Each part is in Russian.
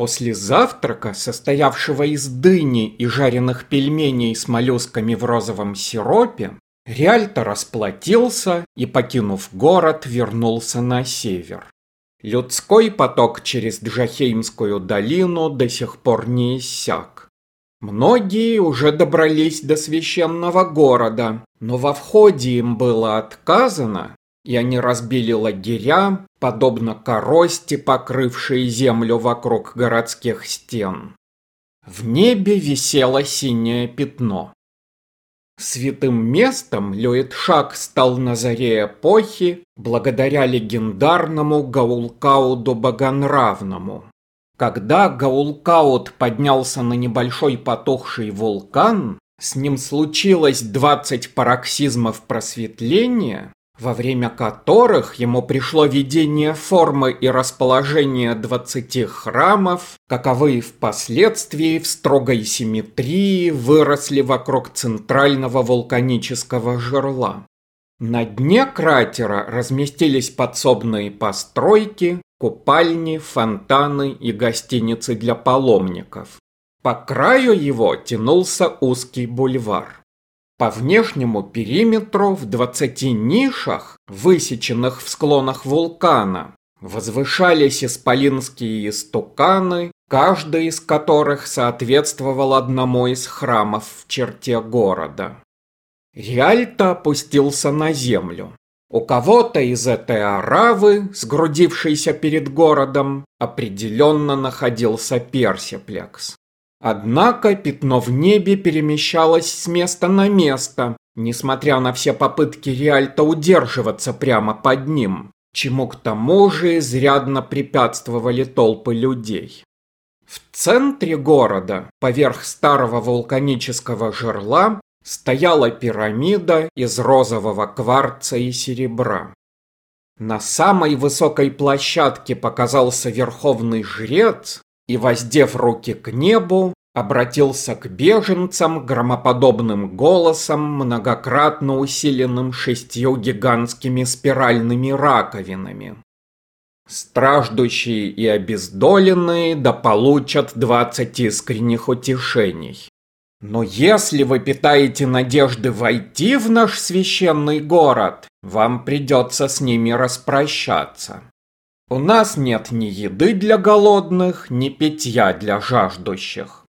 После завтрака, состоявшего из дыни и жареных пельменей с моллюсками в розовом сиропе, Риальто расплатился и, покинув город, вернулся на север. Людской поток через Джахеймскую долину до сих пор не иссяк. Многие уже добрались до священного города, но во входе им было отказано, и они разбили лагеря, подобно корости, покрывшей землю вокруг городских стен. В небе висело синее пятно. Святым местом Лёидшак стал на заре эпохи благодаря легендарному Гаулкауду Баганравному. Когда Гаулкауд поднялся на небольшой потухший вулкан, с ним случилось 20 пароксизмов просветления, во время которых ему пришло видение формы и расположения двадцати храмов, каковые впоследствии в строгой симметрии выросли вокруг центрального вулканического жерла. На дне кратера разместились подсобные постройки, купальни, фонтаны и гостиницы для паломников. По краю его тянулся узкий бульвар. По внешнему периметру в 20 нишах, высеченных в склонах вулкана, возвышались исполинские истуканы, каждый из которых соответствовал одному из храмов в черте города. Риальто опустился на землю. У кого-то из этой аравы, сгрудившейся перед городом, определенно находился персиплекс. Однако пятно в небе перемещалось с места на место, несмотря на все попытки Риальто удерживаться прямо под ним, чему к тому же изрядно препятствовали толпы людей. В центре города, поверх старого вулканического жерла, стояла пирамида из розового кварца и серебра. На самой высокой площадке показался верховный жрец и, воздев руки к небу, обратился к беженцам громоподобным голосом, многократно усиленным шестью гигантскими спиральными раковинами. Страждущие и обездоленные да получат двадцать искренних утешений. Но если вы питаете надежды войти в наш священный город, вам придется с ними распрощаться. У нас нет ни еды для голодных, ни питья для жаждущих.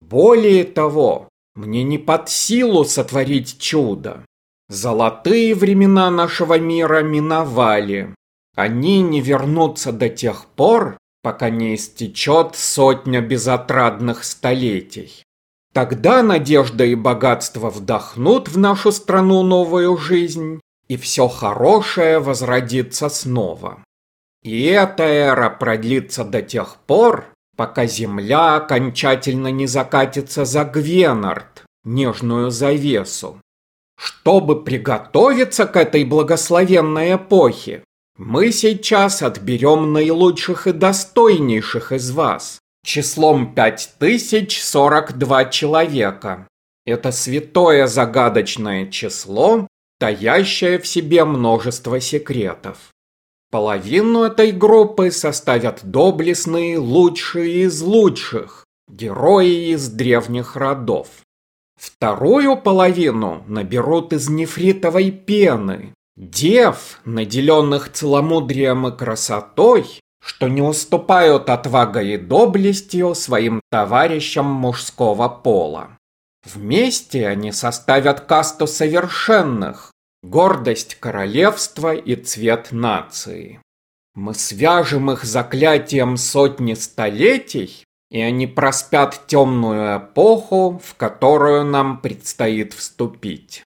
Более того, мне не под силу сотворить чудо. Золотые времена нашего мира миновали. Они не вернутся до тех пор, пока не истечет сотня безотрадных столетий. Тогда надежда и богатство вдохнут в нашу страну новую жизнь, и все хорошее возродится снова. И эта эра продлится до тех пор, пока земля окончательно не закатится за Гвенард, нежную завесу. Чтобы приготовиться к этой благословенной эпохе, мы сейчас отберем наилучших и достойнейших из вас, числом 5042 человека. Это святое загадочное число, таящее в себе множество секретов. Половину этой группы составят доблестные лучшие из лучших, герои из древних родов. Вторую половину наберут из нефритовой пены, дев, наделенных целомудрием и красотой, что не уступают отвагой и доблестью своим товарищам мужского пола. Вместе они составят касту совершенных, гордость королевства и цвет нации. Мы свяжем их заклятием сотни столетий, и они проспят темную эпоху, в которую нам предстоит вступить.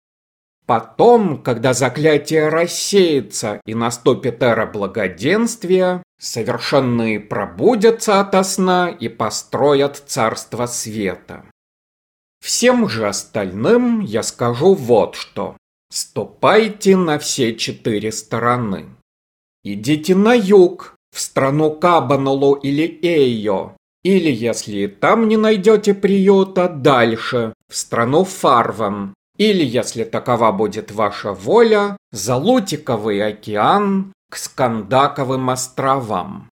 Потом, когда заклятие рассеется и наступит эра благоденствия, совершенные пробудятся ото сна и построят царство света. Всем же остальным я скажу вот что. Ступайте на все четыре стороны. Идите на юг, в страну Кабанулу или Эйо, или, если там не найдете приюта, дальше, в страну Фарван, или, если такова будет ваша воля, за Лутиковый океан к Скандаковым островам.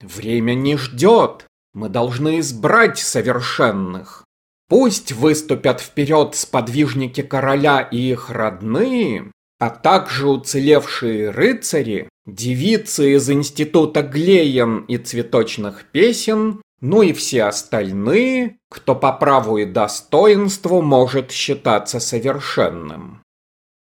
Время не ждет. мы должны избрать совершенных. Пусть выступят вперед сподвижники короля и их родные, а также уцелевшие рыцари, девицы из института Глеен и цветочных песен, ну и все остальные, кто по праву и достоинству может считаться совершенным.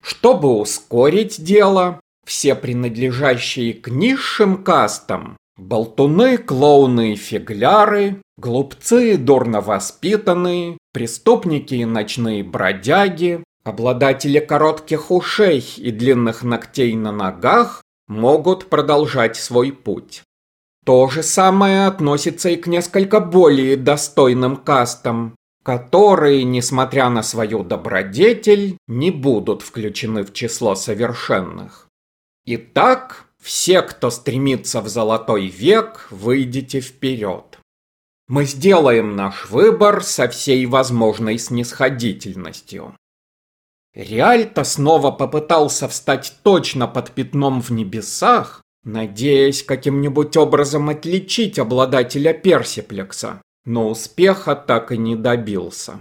Чтобы ускорить дело, все принадлежащие к низшим кастам, болтуны, клоуны фигляры, глупцы дурно воспитанные, преступники и ночные бродяги, обладатели коротких ушей и длинных ногтей на ногах могут продолжать свой путь. То же самое относится и к несколько более достойным кастам, которые, несмотря на свою добродетель, не будут включены в число совершенных. Итак, все, кто стремится в золотой век, выйдите вперед. Мы сделаем наш выбор со всей возможной снисходительностью. Реальто снова попытался встать точно под пятном в небесах, надеясь каким-нибудь образом отличить обладателя персиплекса, но успеха так и не добился.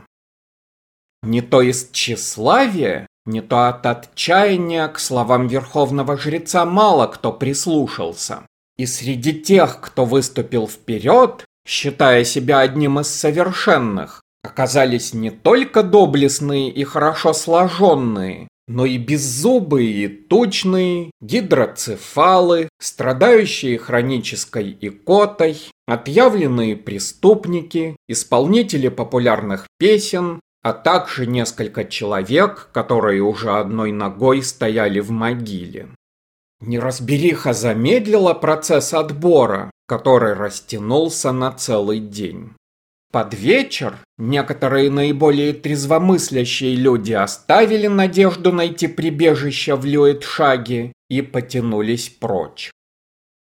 Не то из тщеславия, не то от отчаяния к словам верховного жреца мало кто прислушался. И среди тех, кто выступил вперед, считая себя одним из совершенных, оказались не только доблестные и хорошо сложенные, но и беззубые и точные, гидроцефалы, страдающие хронической икотой, отъявленные преступники, исполнители популярных песен, а также несколько человек, которые уже одной ногой стояли в могиле. Неразбериха замедлила процесс отбора, который растянулся на целый день. Под вечер некоторые наиболее трезвомыслящие люди оставили надежду найти прибежище в Люэтшаге и потянулись прочь.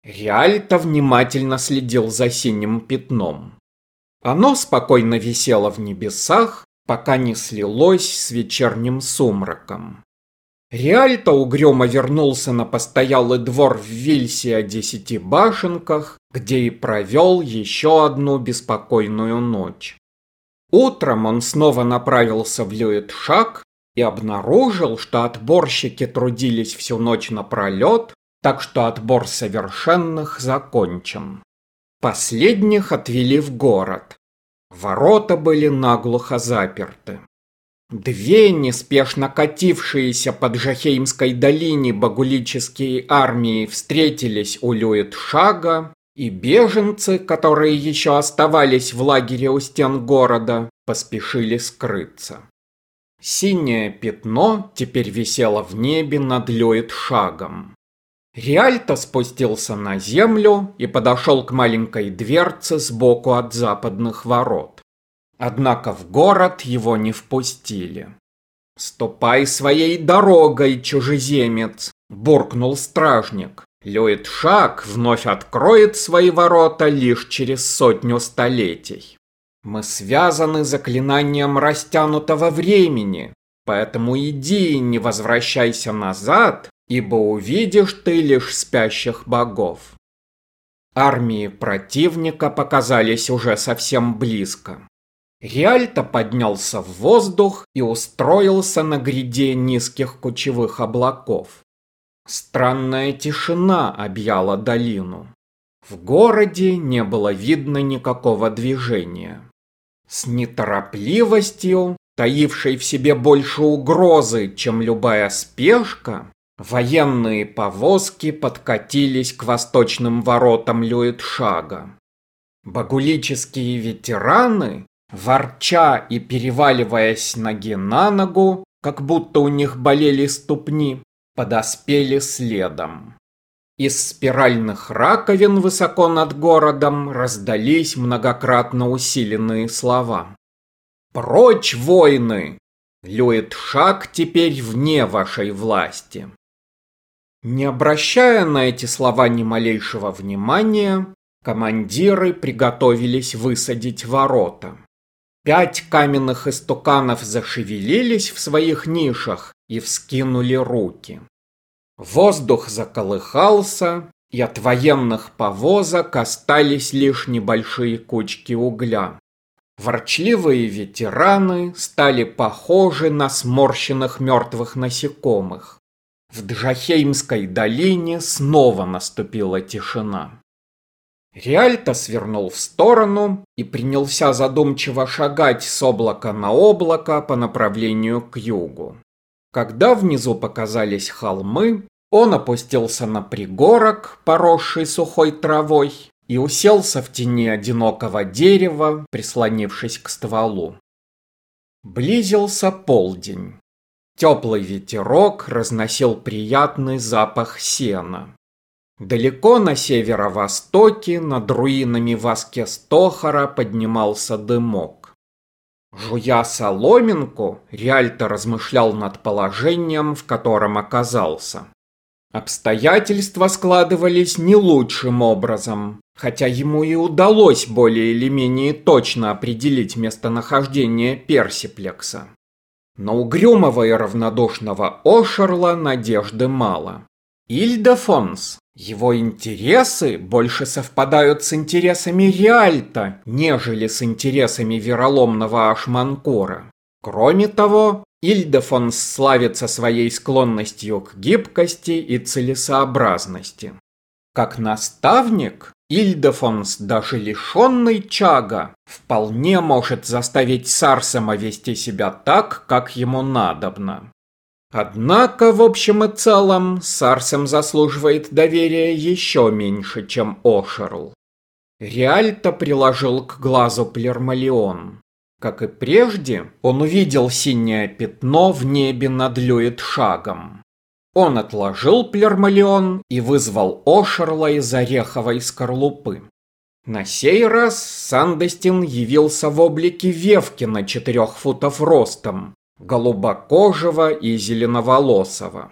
Реальто внимательно следил за синим пятном. Оно спокойно висело в небесах, пока не слилось с вечерним сумраком. Реальто угрюмо вернулся на постоялый двор в Вильсе о десяти башенках, где и провел еще одну беспокойную ночь. Утром он снова направился в Люэтшак и обнаружил, что отборщики трудились всю ночь напролет, так что отбор совершенных закончен. Последних отвели в город. Ворота были наглухо заперты. Две неспешно катившиеся под Жахеймской долине багулические армии встретились у Люэтшага, и беженцы, которые еще оставались в лагере у стен города, поспешили скрыться. Синее пятно теперь висело в небе над Люэтшагом. Риальто спустился на землю и подошел к маленькой дверце сбоку от западных ворот. Однако в город его не впустили. «Ступай своей дорогой, чужеземец!» – буркнул стражник. Лёет шаг вновь откроет свои ворота лишь через сотню столетий. Мы связаны заклинанием растянутого времени, поэтому иди и не возвращайся назад, ибо увидишь ты лишь спящих богов. Армии противника показались уже совсем близко. Риальто поднялся в воздух и устроился на гряде низких кучевых облаков. Странная тишина объяла долину. В городе не было видно никакого движения. С неторопливостью, таившей в себе больше угрозы, чем любая спешка, военные повозки подкатились к восточным воротам Люэтшага. Багулические ветераны Ворча и переваливаясь ноги на ногу, как будто у них болели ступни, подоспели следом. Из спиральных раковин высоко над городом раздались многократно усиленные слова. «Прочь войны! Люет шаг теперь вне вашей власти!» Не обращая на эти слова ни малейшего внимания, командиры приготовились высадить ворота. Пять каменных истуканов зашевелились в своих нишах и вскинули руки. Воздух заколыхался, и от военных повозок остались лишь небольшие кучки угля. Ворчливые ветераны стали похожи на сморщенных мертвых насекомых. В Джахеймской долине снова наступила тишина. Риальто свернул в сторону и принялся задумчиво шагать с облака на облако по направлению к югу. Когда внизу показались холмы, он опустился на пригорок, поросший сухой травой, и уселся в тени одинокого дерева, прислонившись к стволу. Близился полдень. Теплый ветерок разносил приятный запах сена. Далеко на северо-востоке над руинами Васкестохара поднимался дымок. Жуя соломинку, Риальто размышлял над положением, в котором оказался. Обстоятельства складывались не лучшим образом, хотя ему и удалось более или менее точно определить местонахождение Персиплекса. Но угрюмого и равнодушного Ошерла надежды мало. Ильдефонс, его интересы больше совпадают с интересами Риальта, нежели с интересами вероломного Ашманкора. Кроме того, Ильдефонс славится своей склонностью к гибкости и целесообразности. Как наставник, Ильдефонс, даже лишенный Чага, вполне может заставить Сарсема вести себя так, как ему надобно. Однако, в общем и целом, Сарсем заслуживает доверия еще меньше, чем Ошерл. Реальто приложил к глазу Плермалион. Как и прежде, он увидел синее пятно в небе над Люит шагом. Он отложил Плермалион и вызвал Ошерла из ореховой скорлупы. На сей раз Сандестин явился в облике Вевкина четырех футов ростом, голубокожего и зеленоволосого.